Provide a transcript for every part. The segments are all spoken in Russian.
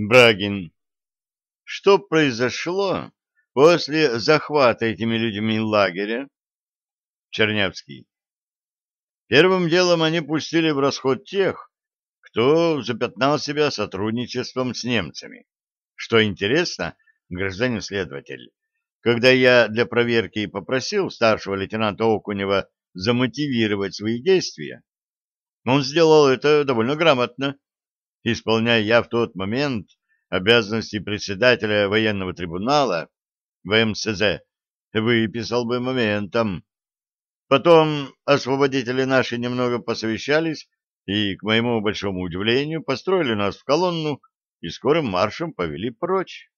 Брагин. Что произошло после захвата этими людьми лагеря? Чернявский. Первым делом они пустили в расход тех, кто запятнал себя сотрудничеством с немцами. Что интересно, гражданин следователь, когда я для проверки попросил старшего лейтенанта Окунева замотивировать свои действия, он сделал это довольно грамотно, исполняя я в тот момент обязанности председателя военного трибунала в МСЗ, выписал бы моментом. Потом освободители наши немного посовещались и, к моему большому удивлению, построили нас в колонну и скорым маршем повели прочь.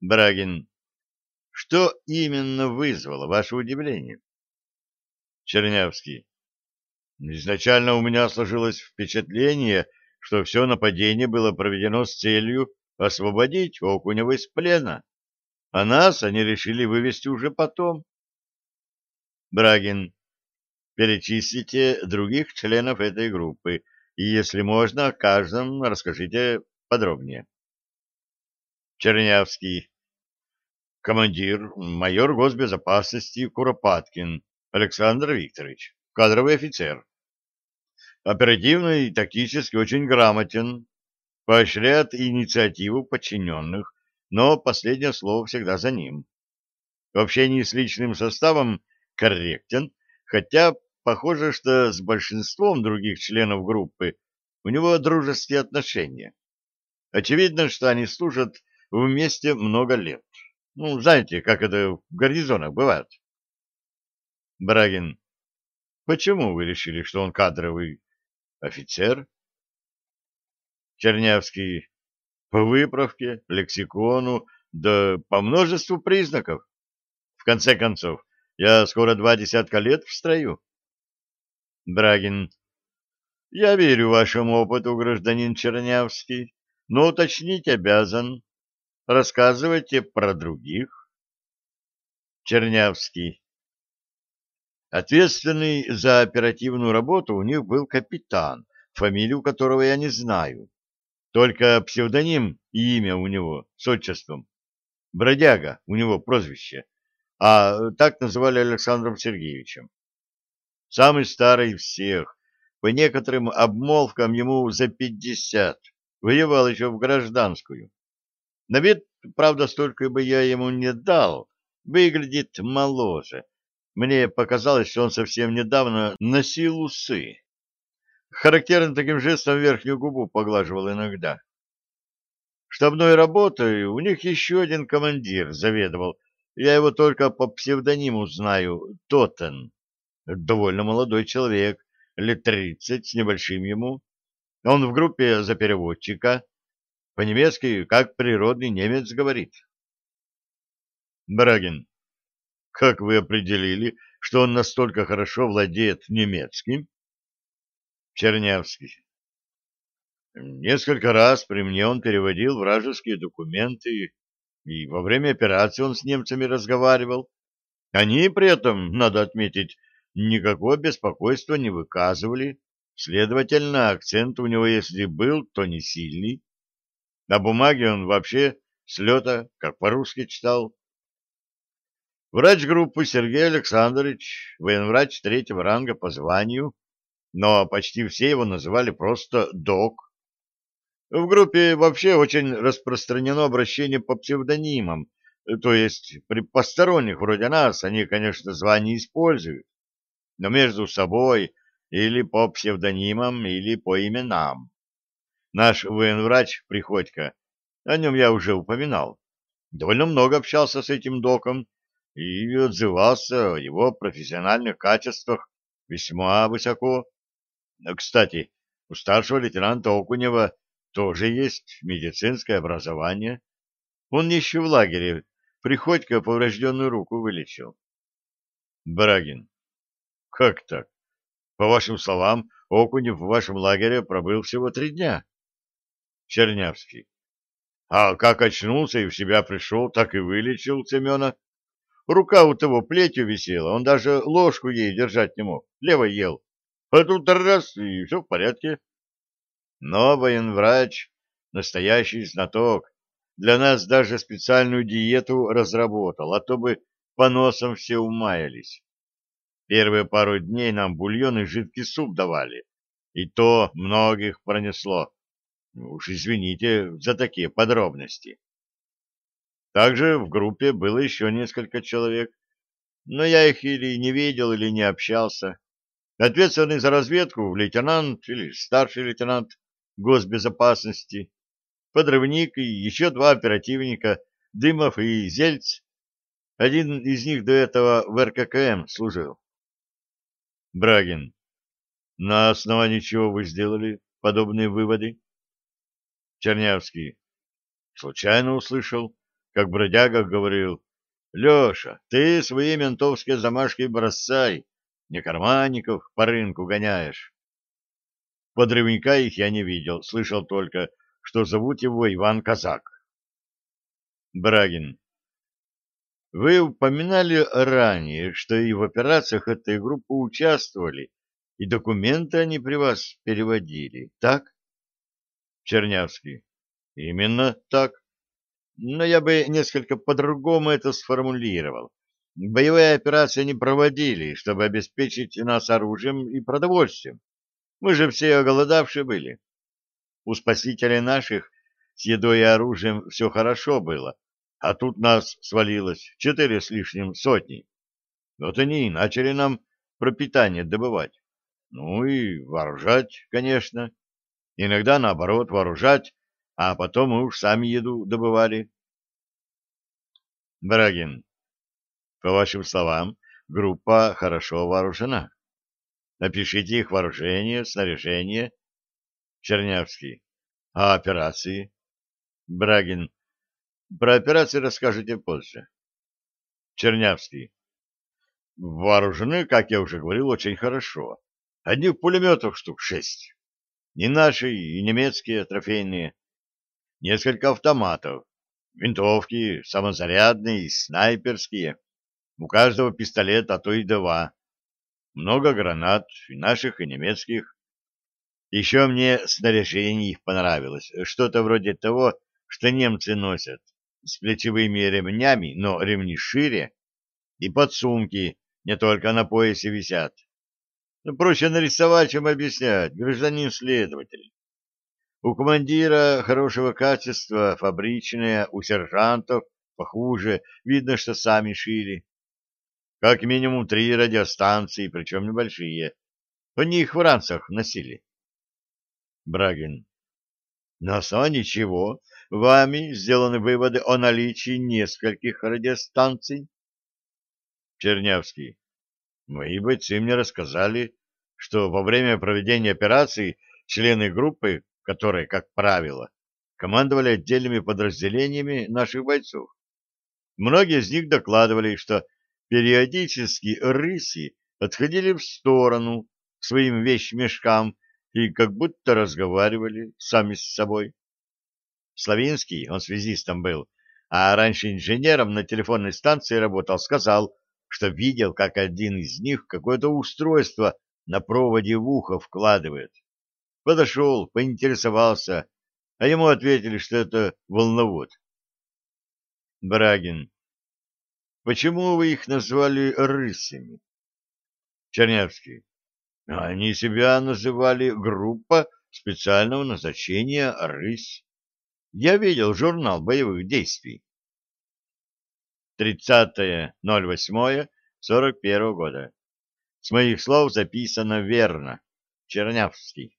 Брагин. Что именно вызвало ваше удивление? Чернявский. Изначально у меня сложилось впечатление, что все нападение было проведено с целью освободить Окунева из плена, а нас они решили вывести уже потом. Брагин, перечислите других членов этой группы, и, если можно, о каждом расскажите подробнее. Чернявский. Командир, майор госбезопасности Куропаткин Александр Викторович, кадровый офицер оперативно и тактически очень грамотен, поощряет инициативу подчиненных, но последнее слово всегда за ним. В общении с личным составом корректен, хотя похоже, что с большинством других членов группы у него дружеские отношения. Очевидно, что они служат вместе много лет. Ну, знаете, как это в гарнизонах бывает. Брагин, почему вы решили, что он кадровый? Офицер? Чернявский. По выправке, лексикону, да по множеству признаков. В конце концов, я скоро два десятка лет в строю. Брагин. Я верю вашему опыту, гражданин Чернявский, но уточнить обязан. Рассказывайте про других. Чернявский. Ответственный за оперативную работу у них был капитан, фамилию которого я не знаю. Только псевдоним и имя у него с отчеством. Бродяга у него прозвище, а так называли Александром Сергеевичем. Самый старый всех, по некоторым обмолвкам ему за пятьдесят, воевал еще в гражданскую. На вид, правда, столько бы я ему не дал, выглядит моложе, мне показалось, что он совсем недавно носил усы. Характерно таким жестом верхнюю губу поглаживал иногда. Штабной работой у них еще один командир заведовал. Я его только по псевдониму знаю, Тотен. Довольно молодой человек, лет тридцать с небольшим ему. Он в группе за переводчика. По-немецки, как природный немец говорит. Брагин. Как вы определили, что он настолько хорошо владеет немецким? Чернявский. Несколько раз при мне он переводил вражеские документы, и во время операции он с немцами разговаривал. Они при этом, надо отметить, никакого беспокойства не выказывали. Следовательно, акцент у него, если был, то не сильный. На бумаге он вообще с лета, как по-русски читал. Врач группы Сергей Александрович, военврач третьего ранга по званию, но почти все его называли просто «док». В группе вообще очень распространено обращение по псевдонимам, то есть при посторонних вроде нас они, конечно, звания используют, но между собой или по псевдонимам, или по именам. Наш военврач Приходько, о нем я уже упоминал, довольно много общался с этим доком, и отзывался о его профессиональных качествах весьма высоко. Кстати, у старшего лейтенанта Окунева тоже есть медицинское образование. Он еще в лагере Приходько поврежденную руку вылечил. Брагин. Как так? По вашим словам, Окунев в вашем лагере пробыл всего три дня. Чернявский. А как очнулся и в себя пришел, так и вылечил Семена. Рука у того плетью висела, он даже ложку ей держать не мог, левой ел. А тут раз, и все в порядке. Но военврач настоящий знаток. Для нас даже специальную диету разработал, а то бы по носам все умаялись. Первые пару дней нам бульон и жидкий суп давали, и то многих пронесло. Уж извините за такие подробности. Также в группе было еще несколько человек, но я их или не видел, или не общался. Ответственный за разведку лейтенант или старший лейтенант госбезопасности, подрывник и еще два оперативника, Дымов и Зельц. Один из них до этого в РККМ служил. Брагин. На основании чего вы сделали подобные выводы? Чернявский. Случайно услышал, как бродяга говорил, «Леша, ты свои ментовские замашки бросай, не карманников по рынку гоняешь». Подрывника их я не видел, слышал только, что зовут его Иван Казак. Брагин. Вы упоминали ранее, что и в операциях этой группы участвовали, и документы они при вас переводили, так? Чернявский. Именно так. Но я бы несколько по-другому это сформулировал. Боевые операции не проводили, чтобы обеспечить нас оружием и продовольствием. Мы же все оголодавшие были. У спасителей наших с едой и оружием все хорошо было, а тут нас свалилось четыре с лишним сотни. Вот они и начали нам пропитание добывать. Ну и вооружать, конечно. Иногда, наоборот, вооружать, а потом мы уж сами еду добывали. Брагин, по вашим словам, группа хорошо вооружена. Напишите их вооружение, снаряжение. Чернявский. А операции? Брагин. Про операции расскажете позже. Чернявский. Вооружены, как я уже говорил, очень хорошо. Одних пулеметов штук шесть. И наши, и немецкие, трофейные. Несколько автоматов. Винтовки, самозарядные и снайперские. У каждого пистолет, а то и два много гранат, и наших, и немецких. Еще мне снаряжение их понравилось, что-то вроде того, что немцы носят, с плечевыми ремнями, но ремни шире, и подсумки не только на поясе висят. Ну, проще нарисовать, чем объяснять, гражданин следователь. У командира хорошего качества, фабричные, у сержантов похуже, видно, что сами шили. Как минимум три радиостанции, причем небольшие. Они их в ранцах носили. Брагин. На основании чего вами сделаны выводы о наличии нескольких радиостанций? Чернявский. Мои бойцы мне рассказали, что во время проведения операции члены группы, которые, как правило, командовали отдельными подразделениями наших бойцов. Многие из них докладывали, что Периодически рыси отходили в сторону к своим вещмешкам и как будто разговаривали сами с собой. Славинский, он связистом был, а раньше инженером на телефонной станции работал, сказал, что видел, как один из них какое-то устройство на проводе в ухо вкладывает. Подошел, поинтересовался, а ему ответили, что это волновод. Брагин. Почему вы их назвали рысями? Чернявский. Они себя называли группа специального назначения «Рысь». Я видел журнал боевых действий. 30.08.41 года. С моих слов записано верно. Чернявский.